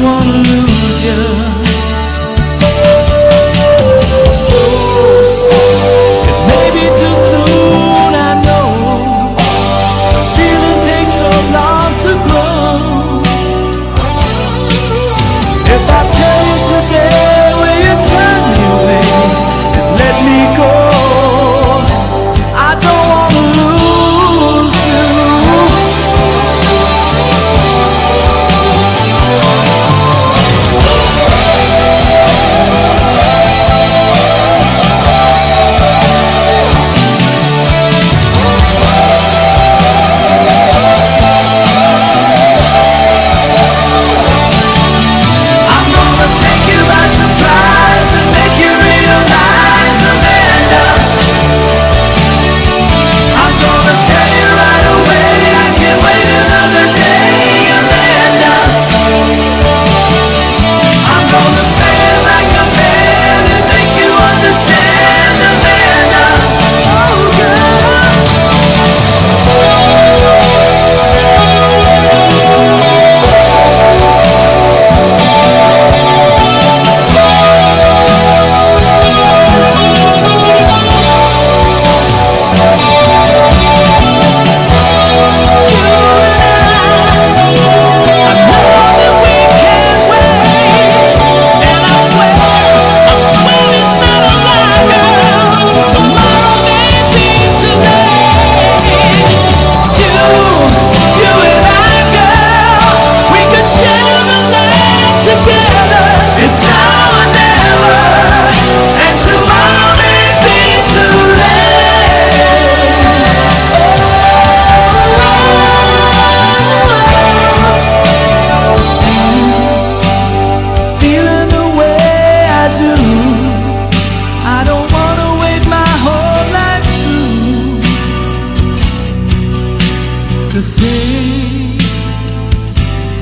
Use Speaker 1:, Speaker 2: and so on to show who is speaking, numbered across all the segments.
Speaker 1: I through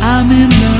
Speaker 1: I'm in love.